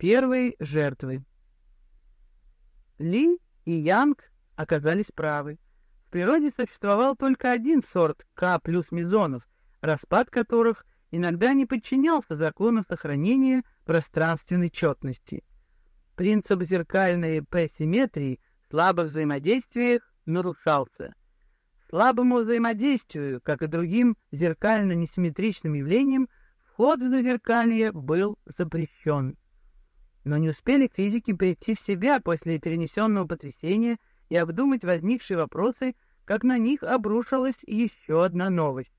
первой жертвы. Ли и Янг оказались правы. В природе существовал только один сорт К плюс мезонов, распад которых иногда не подчинялся закону сохранения пространственной четности. Принцип зеркальной П-симметрии в слабых взаимодействиях нарушался. Слабому взаимодействию, как и другим зеркально-несимметричным явлениям, вход в зазеркалье был запрещен. Но не успели физики прийти в себя после перенесенного потрясения и обдумать возникшие вопросы, как на них обрушилась еще одна новость.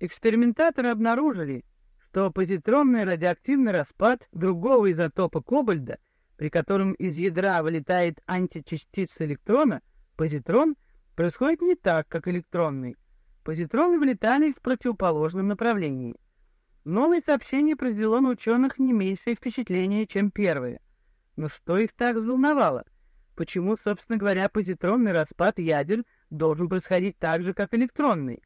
Экспериментаторы обнаружили, что позитронный радиоактивный распад другого изотопа кобальда, при котором из ядра вылетает античастица электрона, позитрон, происходит не так, как электронный. Позитроны вылетали в противоположном направлении. Новое сообщение произвело на ученых не меньшее впечатление, чем первое. Но что их так взволновало? Почему, собственно говоря, позитронный распад ядер должен происходить так же, как электронный?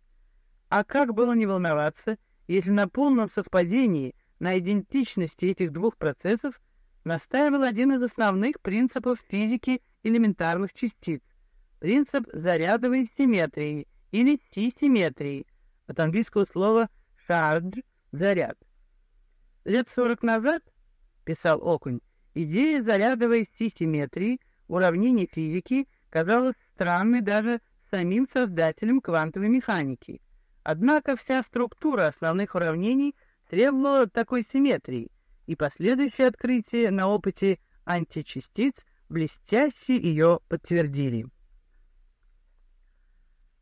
А как было не волноваться, если на полном совпадении, на идентичности этих двух процессов настаивал один из основных принципов физики элементарных частиц — принцип зарядовой симметрии или си-симметрии, от английского слова «charge» — заряд. Лет сорок назад, писал Окунь, идея зарядовой си-симметрии уравнений физики казалась странной даже самим создателям квантовой механики. Однако вся структура основных уравнений требовала такой симметрии, и последующие открытия на опыте античастиц блестяще ее подтвердили.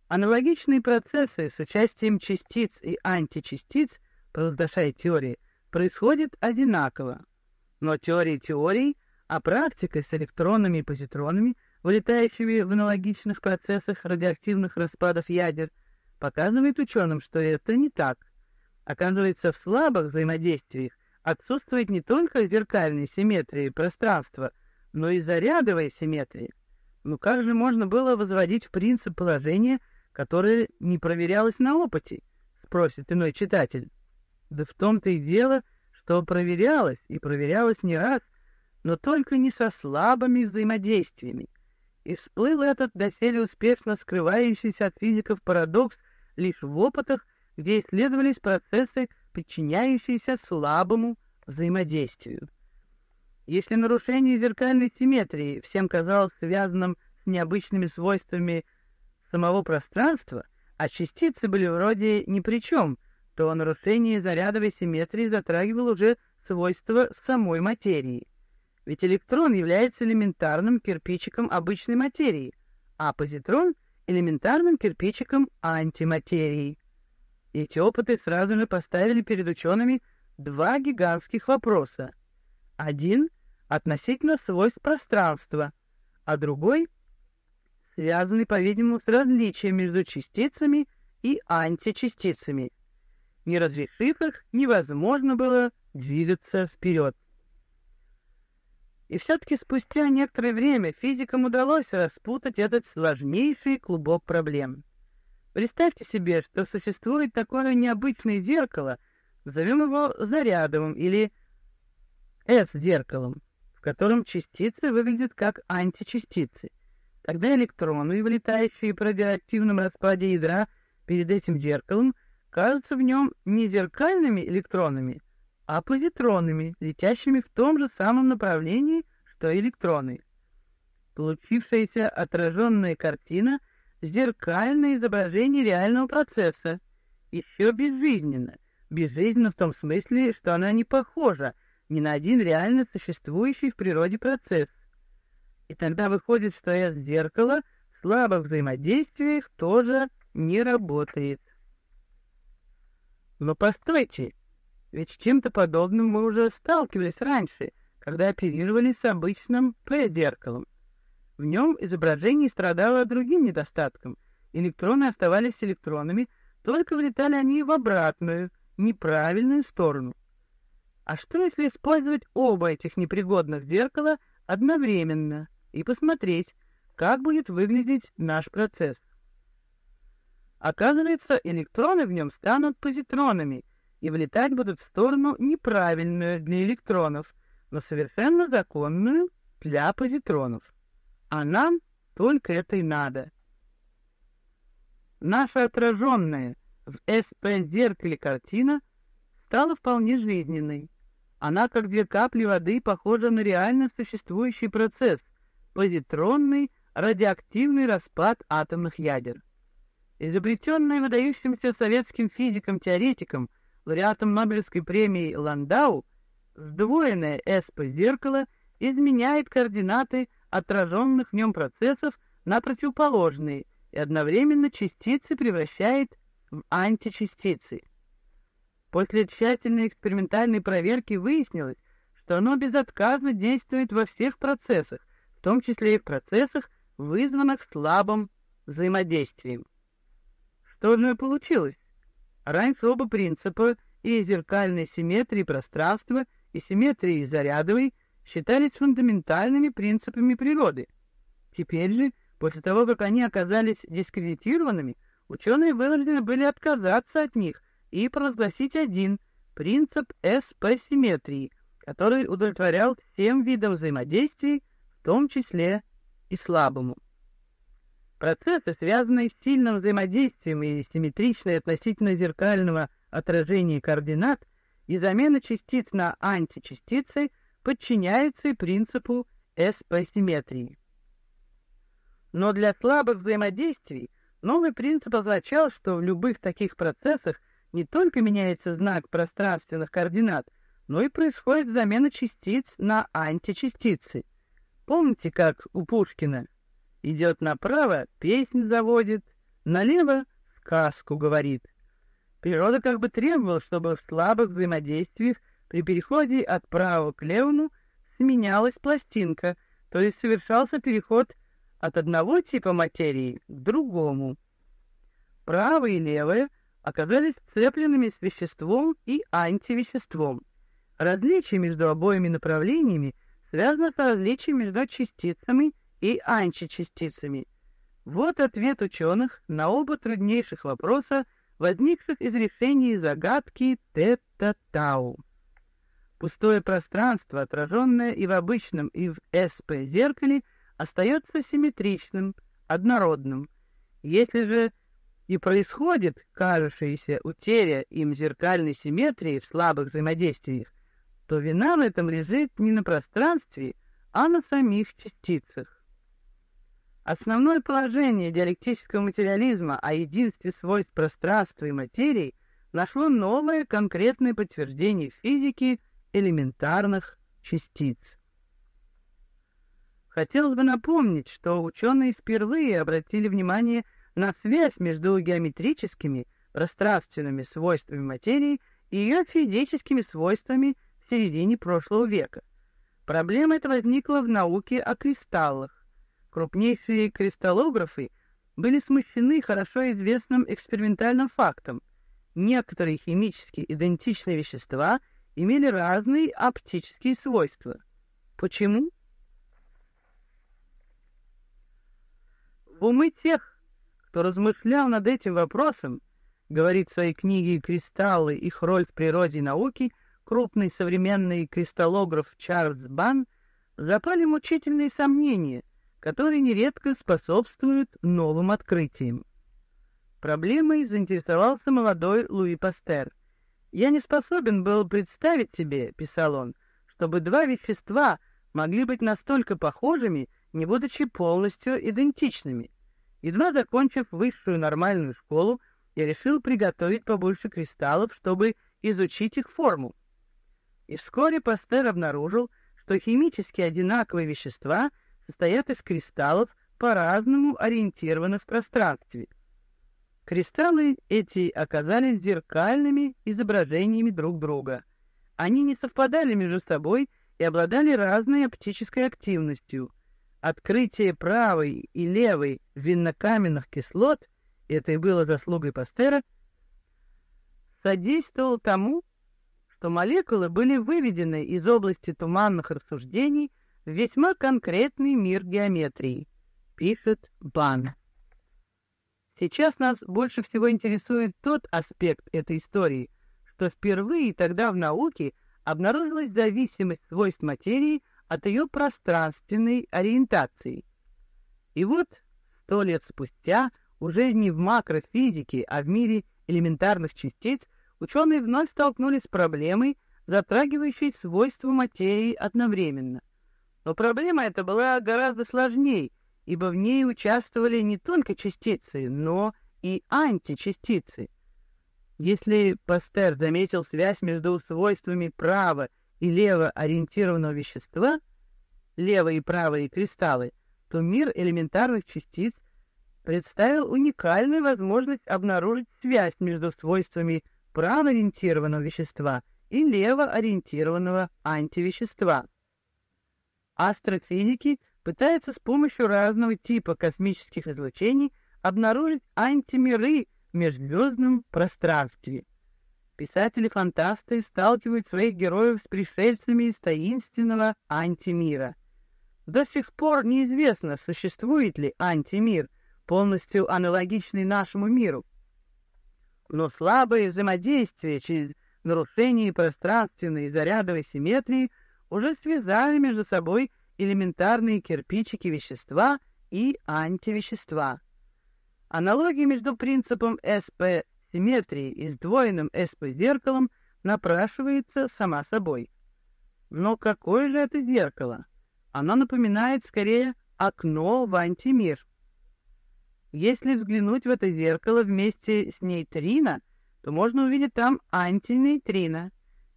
Аналогичные процессы с участием частиц и античастиц, провозглашает теория, происходят одинаково. Но теория теорий, а практика с электронами и позитронами, вылетающими в аналогичных процессах радиоактивных распадов ядер – показывает ученым, что это не так. Оказывается, в слабых взаимодействиях отсутствует не только зеркальная симметрия пространства, но и зарядовая симметрия. Ну как же можно было возводить в принцип положение, которое не проверялось на опыте, спросит иной читатель. Да в том-то и дело, что проверялось, и проверялось не раз, но только не со слабыми взаимодействиями. И всплыл этот доселе успешно скрывающийся от физиков парадокс лишь в опытах, где исследовались процессы, подчиняющиеся слабому взаимодействию. Если нарушение зеркальной симметрии всем казалось связанным с необычными свойствами самого пространства, а частицы были вроде ни при чем, то нарушение зарядовой симметрии затрагивало уже свойства самой материи. Ведь электрон является элементарным кирпичиком обычной материи, а позитрон элементарным кирпичиком антиматерии. Эти опыты сразу же поставили перед учеными два гигантских вопроса. Один относительно свойств пространства, а другой связанный, по-видимому, с различием между частицами и античастицами. Не их, невозможно было двигаться вперед. И все-таки спустя некоторое время физикам удалось распутать этот сложнейший клубок проблем. Представьте себе, что существует такое необычное зеркало, назовем его зарядовым или S-зеркалом, в котором частицы выглядят как античастицы. Тогда электроны, вылетающие по радиоактивном распаде ядра перед этим зеркалом, кажутся в нем не зеркальными электронами, а позитронами, летящими в том же самом направлении, что электроны. Получившаяся отраженная картина — зеркальное изображение реального процесса, еще безжизненно, безжизненно в том смысле, что она не похожа ни на один реально существующий в природе процесс. И тогда выходит, что S-зеркало в слабых взаимодействиях тоже не работает. Но постойте, ведь с чем-то подобным мы уже сталкивались раньше, когда оперировали с обычным П-зеркалом. В нем изображение страдало другим недостатком. Электроны оставались электронами, только влетали они в обратную, неправильную сторону. А что если использовать оба этих непригодных зеркала одновременно и посмотреть, как будет выглядеть наш процесс? Оказывается, электроны в нем станут позитронами, и влетать будут в сторону неправильную для электронов, но совершенно законную для позитронов. А нам только это и надо. Наша отраженная в СП-зеркале картина стала вполне жизненной. Она, как две капли воды, похожа на реально существующий процесс — позитронный радиоактивный распад атомных ядер. Изобретенная выдающимся советским физиком-теоретиком, лауреатом Нобелевской премии Ландау, сдвоенное СП-зеркало изменяет координаты отраженных в нем процессов на противоположные и одновременно частицы превращает в античастицы. После тщательной экспериментальной проверки выяснилось, что оно безотказно действует во всех процессах, в том числе и в процессах, вызванных слабым взаимодействием. Же получилось? Раньше оба принципа и зеркальной симметрии пространства, и симметрии зарядовой считались фундаментальными принципами природы. Теперь же, после того, как они оказались дискредитированными, ученые вынуждены были отказаться от них и провозгласить один — принцип СП-симметрии, который удовлетворял всем видам взаимодействий, в том числе и слабому. Процессы, связанные с сильным взаимодействием и симметричной относительно зеркального отражения координат и замена частиц на античастицы — подчиняется принципу СП-симметрии. Но для слабых взаимодействий новый принцип означал, что в любых таких процессах не только меняется знак пространственных координат, но и происходит замена частиц на античастицы. Помните, как у Пушкина идет направо, песнь заводит, налево сказку говорит. Природа как бы требовала, чтобы в слабых взаимодействиях при переходе от правого к левому сменялась пластинка, то есть совершался переход от одного типа материи к другому. Правое и левое оказались сцепленными с веществом и антивеществом. Различие между обоими направлениями связано с различием между частицами и античастицами. Вот ответ ученых на оба труднейших вопроса, возникших из решения загадки Тета-Тау. Пустое пространство, отраженное и в обычном, и в СП-зеркале, остается симметричным, однородным. Если же и происходит кажущаяся утеря им зеркальной симметрии в слабых взаимодействиях, то вина в этом лежит не на пространстве, а на самих частицах. Основное положение диалектического материализма о единстве свойств пространства и материи нашло новое конкретное подтверждение физики – элементарных частиц. Хотелось бы напомнить, что ученые впервые обратили внимание на связь между геометрическими пространственными свойствами материи и ее физическими свойствами в середине прошлого века. Проблема эта возникла в науке о кристаллах. Крупнейшие кристаллографы были смущены хорошо известным экспериментальным фактом. Некоторые химически идентичные вещества – имели разные оптические свойства. Почему? В умы тех, кто размышлял над этим вопросом, говорит в своей книге «Кристаллы. Их роль в природе и науке» крупный современный кристаллограф Чарльз Бан, запали мучительные сомнения, которые нередко способствуют новым открытиям. Проблемой заинтересовался молодой Луи Пастер – «Я не способен был представить себе, — писал он, — чтобы два вещества могли быть настолько похожими, не будучи полностью идентичными. Едва закончив высшую нормальную школу, я решил приготовить побольше кристаллов, чтобы изучить их форму. И вскоре Пастер обнаружил, что химически одинаковые вещества состоят из кристаллов, по-разному ориентированных в пространстве — Кристаллы эти оказались зеркальными изображениями друг друга. Они не совпадали между собой и обладали разной оптической активностью. Открытие правой и левой виннокаменных кислот, это и было заслугой Пастера, содействовало тому, что молекулы были выведены из области туманных рассуждений весьма конкретный мир геометрии, пишет Бан. Сейчас нас больше всего интересует тот аспект этой истории, что впервые тогда в науке обнаружилась зависимость свойств материи от ее пространственной ориентации. И вот сто лет спустя, уже не в макрофизике, а в мире элементарных частиц, ученые вновь столкнулись с проблемой, затрагивающей свойства материи одновременно. Но проблема эта была гораздо сложнее, ибо в ней участвовали не только частицы, но и античастицы. Если Пастер заметил связь между свойствами право и лево ориентированного вещества, левые и правые кристаллы, то мир элементарных частиц представил уникальную возможность обнаружить связь между свойствами правоориентированного вещества и левоориентированного антивещества. Астрофизики пытаются с помощью разного типа космических излучений обнаружить антимиры в межзвездном пространстве. Писатели-фантасты сталкивают своих героев с пришельцами из таинственного антимира. До сих пор неизвестно, существует ли антимир, полностью аналогичный нашему миру. Но слабое взаимодействие через нарушение пространственной зарядовой симметрии уже связали между собой элементарные кирпичики вещества и антивещества. Аналогия между принципом СП-симметрии и сдвоенным СП-зеркалом напрашивается сама собой. Но какое же это зеркало? Оно напоминает скорее окно в антимир. Если взглянуть в это зеркало вместе с нейтрино, то можно увидеть там антинейтрино,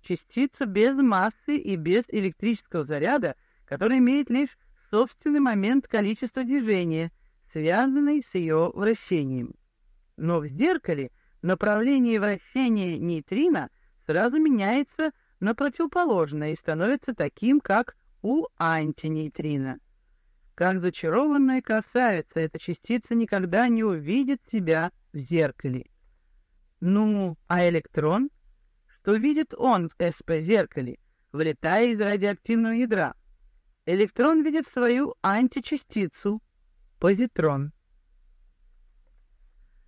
частицу без массы и без электрического заряда, которая имеет лишь собственный момент количества движения — связанный с ее вращением. Но в зеркале направление вращения нейтрино сразу меняется на противоположное и становится таким, как у антинейтрина. Как зачарованная красавица, эта частица никогда не увидит себя в зеркале. Ну, а электрон? Что видит он в СП-зеркале, вылетая из радиоактивного ядра? Электрон видит свою античастицу, позитрон.